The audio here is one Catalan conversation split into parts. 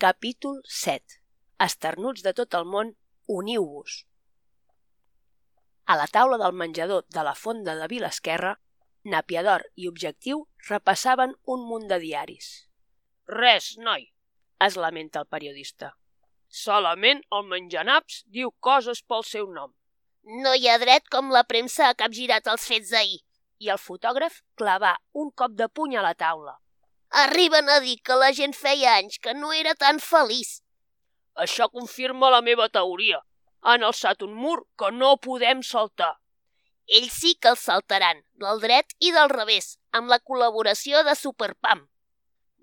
Capítol 7. Esternuts de tot el món, uniu-vos. A la taula del menjador de la fonda de Vilasquerra, Napiador i Objectiu repassaven un munt de diaris. Res, noi, Es lamenta el periodista. solament el menjanaps diu coses pel seu nom. No hi ha dret com la premsa ha capgirat els fets d'ahir. I el fotògraf clavà un cop de puny a la taula. Arriben a dir que la gent feia anys que no era tan feliç. Això confirma la meva teoria. Han alçat un mur que no podem saltar. Ells sí que els saltaran, del dret i del revés, amb la col·laboració de Superpam.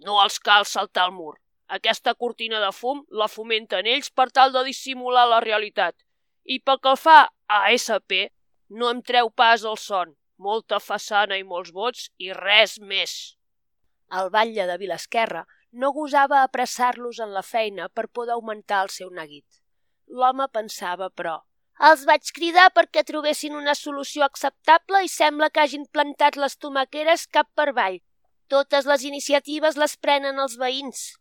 No els cal saltar el mur. Aquesta cortina de fum la fomenten ells per tal de dissimular la realitat. I pel que fa a SP, no em treu pas el son. Molta façana i molts vots i res més. El batlle de Vilasquerra no gosava apressar-los en la feina per poder augmentar el seu neguit. L'home pensava, però, Els vaig cridar perquè trobessin una solució acceptable i sembla que hagin plantat les tomaqueres cap per avall. Totes les iniciatives les prenen els veïns.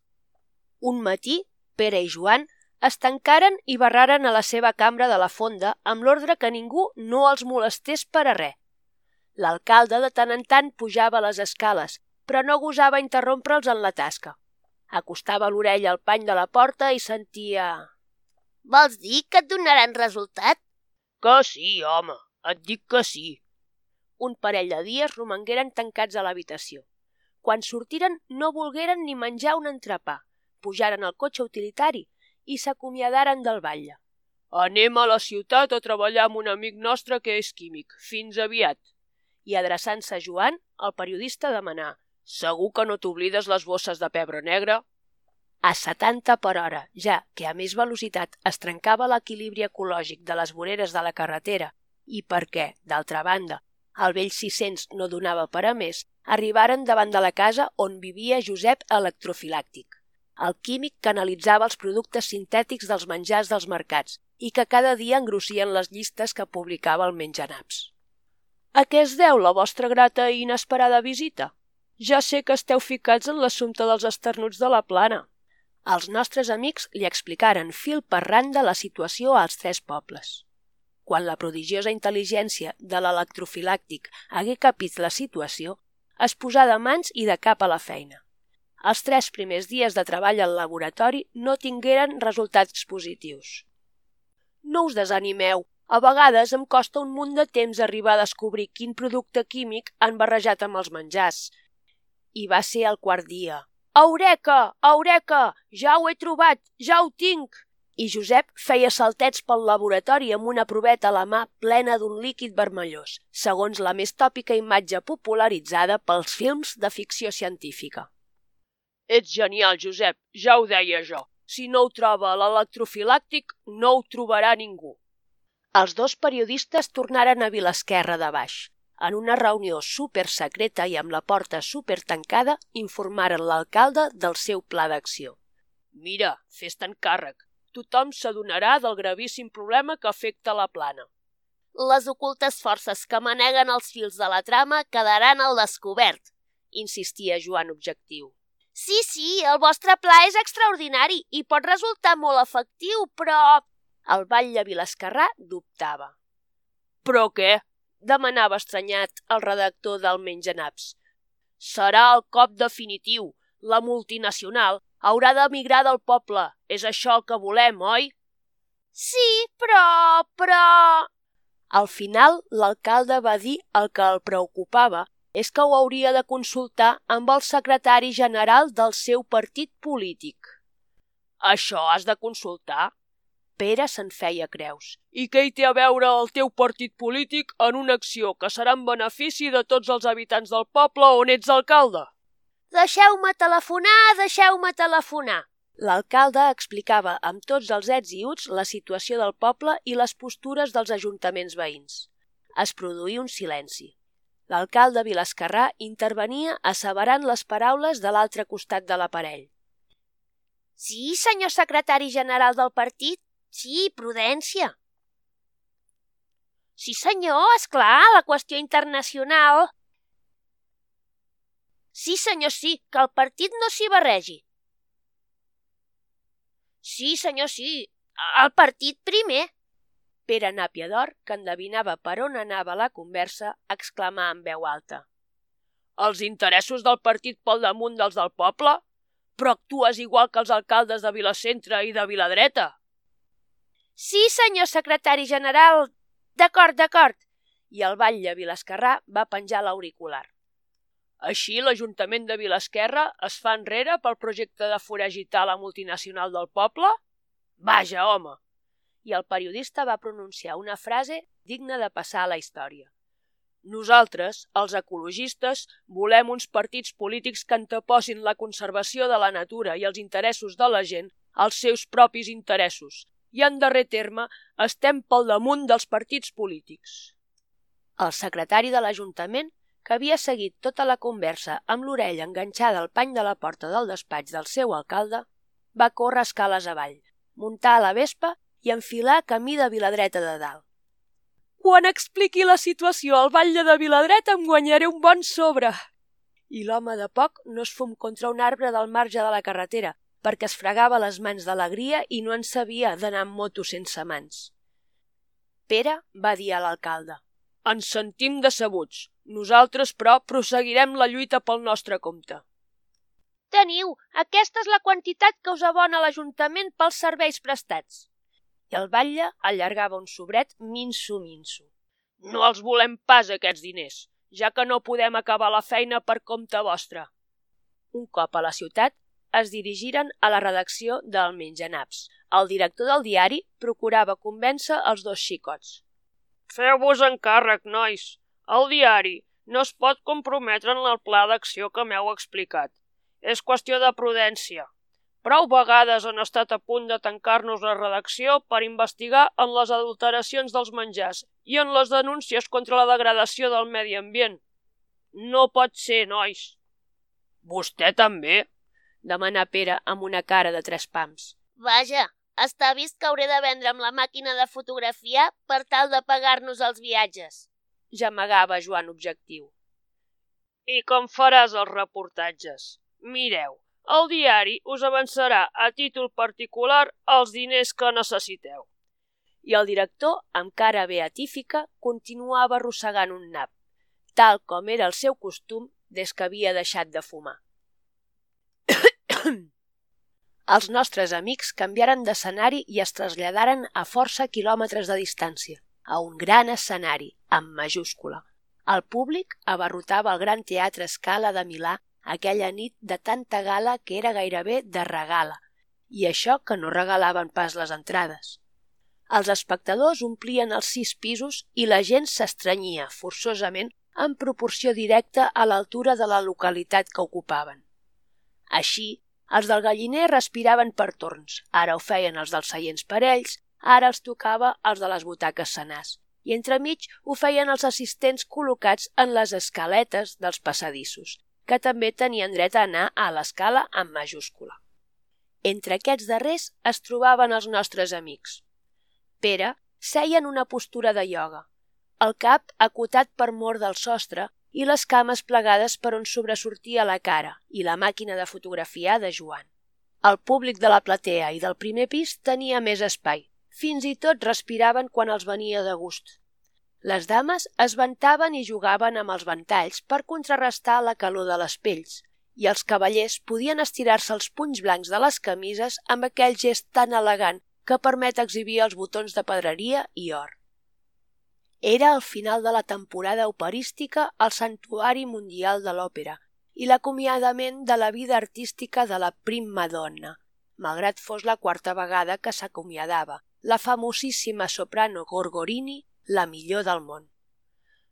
un matí, Pere i Joan es tancaren i barraren a la seva cambra de la fonda amb l'ordre que ningú no els molestés per a res. L'alcalde de tant en tant pujava les escales, però no gosava interrompre'ls en la tasca. Acostava l'orella al pany de la porta i sentia... Vols dir que et donaran resultat? Que sí, home, et dic que sí. Un parell de dies romangueren tancats a l'habitació. Quan sortiren no volgueren ni menjar un entrepà, pujaren al cotxe utilitari i s'acomiadaren del batlle. Anem a la ciutat a treballar amb un amic nostre que és químic. Fins aviat. I adreçant-se a Joan, el periodista demanà Segur que no t'oblides les bosses de pebre negre? a 70 per hora, ja que a més velocitat es trencava l'equilibri ecològic de les voreres de la carretera i perquè, d'altra banda, el vell 600 no donava per a més, arribaren davant de la casa on vivia Josep Electrofilàctic, el químic que analitzava els productes sintètics dels menjars dels mercats i que cada dia engrossien les llistes que publicava el Menjanaps. A què es deu la vostra grata i inesperada visita? Ja sé que esteu ficats en l'assumpte dels esternuts de la plana. Els nostres amics li explicaren fil per randa la situació als tres pobles. Quan la prodigiosa intel·ligència de l'electrofilàctic hagué capit la situació, es posà de mans i de cap a la feina. Els tres primers dies de treball al laboratori no tingueren resultats positius. No us desanimeu, a vegades em costa un munt de temps arribar a descobrir quin producte químic han barrejat amb els menjars. I va ser el quart dia. Eureka! Eureka! Ja ho he trobat! Ja ho tinc! I Josep feia saltets pel laboratori amb una proveta a la mà plena d'un líquid vermellós, segons la més tòpica imatge popularitzada pels films de ficció científica. Ets genial, Josep, ja ho deia jo. Si no ho troba l'electrofilàctic, no ho trobarà ningú. Els dos periodistes tornaren a Vilasquerra de Baix. En una reunió supersecreta i amb la porta supertancada, informaren l'alcalde del seu pla d'acció. Mira, fes-te'n càrrec. Tothom s'adonarà del gravíssim problema que afecta la plana. Les ocultes forces que maneguen els fils de la trama quedaran al descobert. Insistia Joan Objectiu. Sí, sí, el vostre pla és extraordinari i pot resultar molt efectiu, però... El batlle Vilascarrà dubtava. Però què? Demanava estranyat el redactor del Menjanaps. Serà el cop definitiu. La multinacional haurà d'emigrar del poble. És això el que volem, oi? Sí, però... però... Al final, l'alcalde va dir el que el preocupava és que ho hauria de consultar amb el secretari general del seu partit polític. Això has de consultar? Pere se'n feia creus. I què hi té a veure el teu partit polític en una acció que serà en benefici de tots els habitants del poble on ets alcalde? Deixeu-me telefonar, deixeu-me telefonar. L'alcalde explicava amb tots els ets i uts la situació del poble i les postures dels ajuntaments veïns. Es produí un silenci. L'alcalde Vilascarrà intervenia asseverant les paraules de l'altre costat de l'aparell. Sí, senyor secretari general del partit, sí, prudència. Sí, senyor, és clar, la qüestió internacional. Sí, senyor, sí, que el partit no s'hi barregi. Sí, senyor, sí. El partit primer. Pere Nàpia d'Or, que endevinava per on anava la conversa, exclamà en veu alta. Els interessos del partit pel damunt dels del poble? Però actues igual que els alcaldes de Vilacentre i de Viladreta. Sí, senyor secretari general. D'acord, d'acord. I el batlle Vilascarrà va penjar l'auricular. Així, l'Ajuntament de Vilasquerra es fa enrere pel projecte de foragitar la multinacional del poble? Vaja, home! I el periodista va pronunciar una frase digna de passar a la història. Nosaltres, els ecologistes, volem uns partits polítics que anteposin la conservació de la natura i els interessos de la gent als seus propis interessos i, en darrer terme, estem pel damunt dels partits polítics. El secretari de l'Ajuntament que havia seguit tota la conversa amb l'orella enganxada al pany de la porta del despatx del seu alcalde, va córrer escales avall, muntar a la vespa i enfilar camí de Viladreta de dalt. Quan expliqui la situació al batlle de Viladreta em guanyaré un bon sobre. I l'home de poc no es fum contra un arbre del marge de la carretera, perquè es fregava les mans d'alegria i no en sabia d'anar amb moto sense mans. Pere va dir a l'alcalde. Ens sentim decebuts, nosaltres, però, prosseguirem la lluita pel nostre compte. Teniu, aquesta és la quantitat que us abona l'Ajuntament pels serveis prestats. I el batlle allargava un sobret minso-minso. No els volem pas, aquests diners, ja que no podem acabar la feina per compte vostre. Un cop a la ciutat, es dirigiren a la redacció del Menjanaps. El director del diari procurava convèncer els dos xicots. Feu-vos encàrrec, nois. El diari no es pot comprometre en el pla d'acció que m'heu explicat. És qüestió de prudència. Prou vegades han estat a punt de tancar-nos la redacció per investigar en les adulteracions dels menjars i en les denúncies contra la degradació del medi ambient. No pot ser, nois. Vostè també? Demanà Pere amb una cara de tres pams. Vaja, està vist que hauré de vendre amb la màquina de fotografia per tal de pagar-nos els viatges gemegava Joan objectiu. I com faràs els reportatges? Mireu, el diari us avançarà a títol particular els diners que necessiteu. I el director, amb cara beatífica, continuava arrossegant un nap, tal com era el seu costum des que havia deixat de fumar. Els nostres amics canviaren d'escenari i es traslladaren a força quilòmetres de distància a un gran escenari, amb majúscula. El públic abarrotava el Gran Teatre Scala de Milà aquella nit de tanta gala que era gairebé de regala, i això que no regalaven pas les entrades. Els espectadors omplien els sis pisos i la gent s'estranyia, forçosament, en proporció directa a l'altura de la localitat que ocupaven. Així, els del galliner respiraven per torns, ara ho feien els dels seients parells, Ara els tocava els de les butaques senars i entremig ho feien els assistents col·locats en les escaletes dels passadissos, que també tenien dret a anar a l'escala amb majúscula. Entre aquests darrers es trobaven els nostres amics. Pere seia en una postura de ioga, el cap acotat per mort del sostre i les cames plegades per on sobresortia la cara i la màquina de fotografiar de Joan. El públic de la platea i del primer pis tenia més espai, fins i tot respiraven quan els venia de gust. Les dames es ventaven i jugaven amb els ventalls per contrarrestar la calor de les pells, i els cavallers podien estirar-se els punys blancs de les camises amb aquell gest tan elegant que permet exhibir els botons de pedreria i or. Era el final de la temporada operística al Santuari Mundial de l'Òpera i l'acomiadament de la vida artística de la prima donna, malgrat fos la quarta vegada que s'acomiadava, la famosíssima soprano Gorgorini, la millor del món.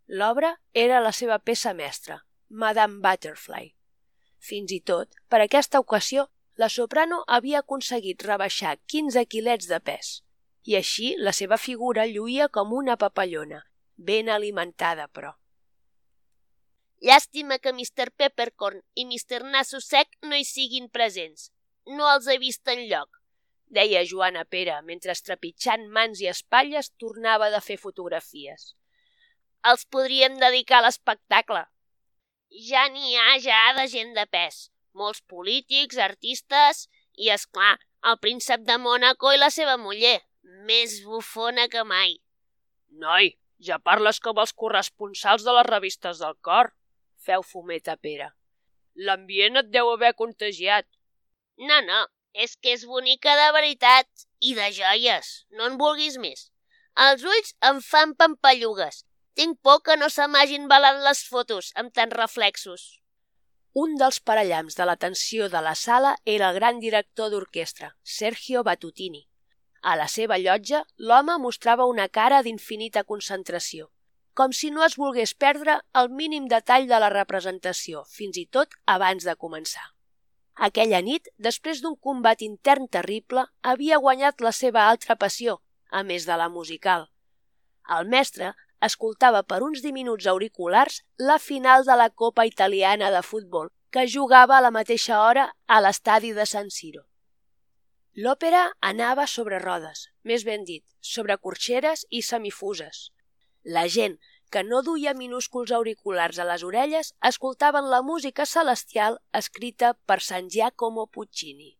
L'obra era la seva peça mestra, Madame Butterfly. Fins i tot, per aquesta ocasió, la soprano havia aconseguit rebaixar 15 quilets de pes, i així la seva figura lluïa com una papallona, ben alimentada, però. Llàstima que Mr. Peppercorn i Mr. Nasso Sec no hi siguin presents. No els he vist en lloc deia Joana Pere, mentre trepitjant mans i espatlles tornava de fer fotografies. Els podríem dedicar a l'espectacle. Ja n'hi ha ja de gent de pes, molts polítics, artistes i, és clar, El príncep de Mónaco i la seva muller, més bufona que mai. Noi, ja parles com els corresponsals de les revistes del cor. Feu fumeta Pere. L'ambient et deu haver contagiat. No, no, és que és bonica de veritat i de joies, no en vulguis més. Els ulls em fan pampallugues. Tinc por que no se m'hagin balat les fotos amb tants reflexos. Un dels parellams de l'atenció de la sala era el gran director d'orquestra, Sergio Batutini. A la seva llotja, l'home mostrava una cara d'infinita concentració, com si no es volgués perdre el mínim detall de la representació, fins i tot abans de començar. Aquella nit, després d'un combat intern terrible, havia guanyat la seva altra passió, a més de la musical. El mestre escoltava per uns diminuts auriculars la final de la Copa Italiana de Futbol, que jugava a la mateixa hora a l'estadi de San Siro. L'òpera anava sobre rodes, més ben dit, sobre corxeres i semifuses. La gent, que no duia minúsculs auriculars a les orelles, escoltaven la música celestial escrita per San Giacomo Puccini.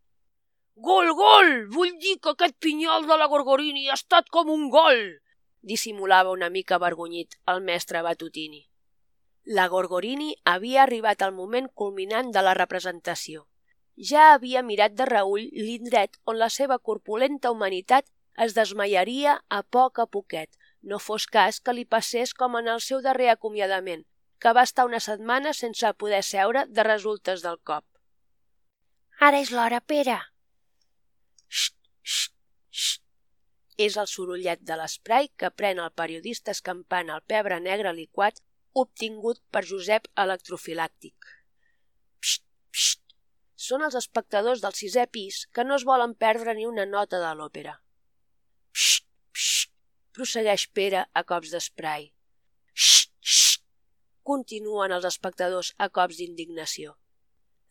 Gol, gol! Vull dir que aquest pinyol de la Gorgorini ha estat com un gol! dissimulava una mica avergonyit el mestre Batutini. La Gorgorini havia arribat al moment culminant de la representació. Ja havia mirat de reull l'indret on la seva corpulenta humanitat es desmaiaria a poc a poquet, no fos cas que li passés com en el seu darrer acomiadament, que va estar una setmana sense poder seure de resultes del cop. Ara és l'hora, Pere. Xt, xt, xt. És el sorollet de l'esprai que pren el periodista escampant el pebre negre liquat obtingut per Josep Electrofilàctic. Pxt, pxt. Són els espectadors del sisè pis que no es volen perdre ni una nota de l'òpera. Pxt, pxt prossegueix Pere a cops d'esprai. Xxt, xxt, continuen els espectadors a cops d'indignació.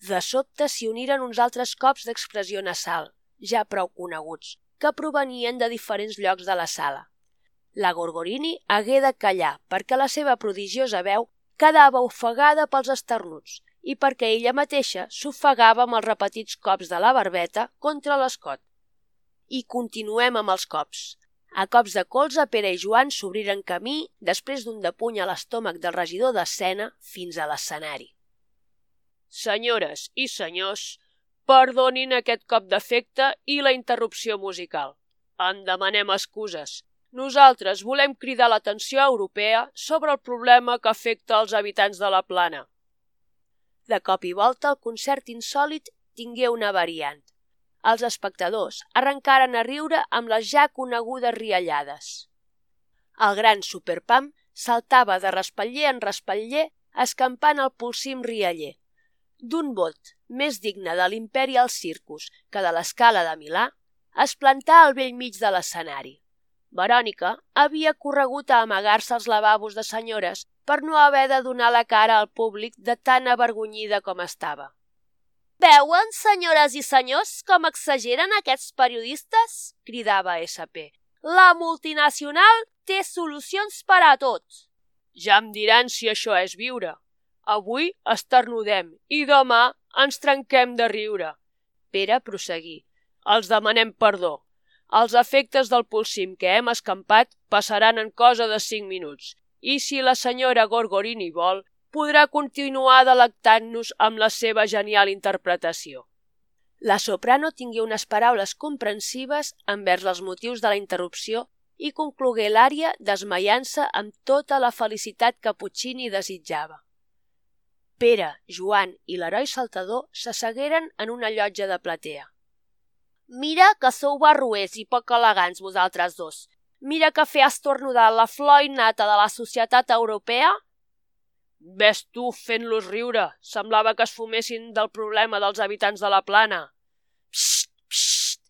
De sobte s'hi uniren uns altres cops d'expressió nasal, ja prou coneguts, que provenien de diferents llocs de la sala. La Gorgorini hagué de callar perquè la seva prodigiosa veu quedava ofegada pels esternuts i perquè ella mateixa s'ofegava amb els repetits cops de la barbeta contra l'escot. I continuem amb els cops. A cops de colze, Pere i Joan s'obriren camí després d'un de puny a l'estómac del regidor d'escena fins a l'escenari. Senyores i senyors, perdonin aquest cop d'efecte i la interrupció musical. En demanem excuses. Nosaltres volem cridar l'atenció europea sobre el problema que afecta els habitants de la plana. De cop i volta, el concert insòlid tingué una variant els espectadors arrencaren a riure amb les ja conegudes riallades. El gran superpam saltava de respatller en respatller escampant el pulsim rialler. D'un bot més digne de l'Imperial Circus que de l'escala de Milà, es plantà al vell mig de l'escenari. Verònica havia corregut a amagar-se als lavabos de senyores per no haver de donar la cara al públic de tan avergonyida com estava. Veuen, senyores i senyors, com exageren aquests periodistes? cridava SP. La multinacional té solucions per a tot. Ja em diran si això és viure. Avui esternudem i demà ens trenquem de riure. Pere prosseguí. Els demanem perdó. Els efectes del pulsim que hem escampat passaran en cosa de cinc minuts. I si la senyora Gorgorini vol, podrà continuar delectant-nos amb la seva genial interpretació. La soprano tingué unes paraules comprensives envers els motius de la interrupció i conclogué l'ària desmaiant-se amb tota la felicitat que Puccini desitjava. Pere, Joan i l'heroi saltador s'assegueren en una llotja de platea. Mira que sou barruers i poc elegants vosaltres dos. Mira que fer estornudar la flor innata de la societat europea Ves tu fent-los riure. Semblava que es fumessin del problema dels habitants de la plana. Psst, psst.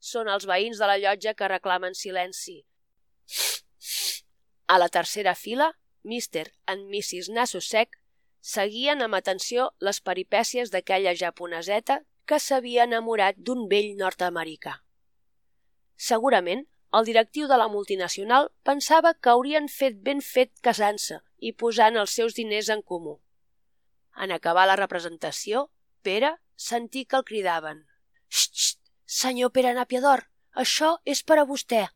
Són els veïns de la llotja que reclamen silenci. A la tercera fila, Mr. and Mrs. Naso Sec seguien amb atenció les peripècies d'aquella japoneseta que s'havia enamorat d'un vell nord-americà. Segurament, el directiu de la multinacional pensava que haurien fet ben fet casant-se i posant els seus diners en comú. En acabar la representació, Pere sentí que el cridaven. Xt, xt, Senyor Pere Napiador, això és per a vostè.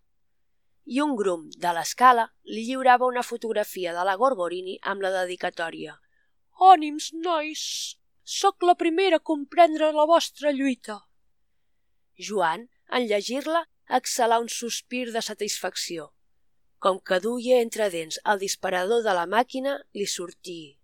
I un grum de l'escala li lliurava una fotografia de la Gorgorini amb la dedicatòria. Ànims, nois! Soc la primera a comprendre la vostra lluita. Joan, en llegir-la, exhalà un sospir de satisfacció. Com que duia entre dents el disparador de la màquina, li sortí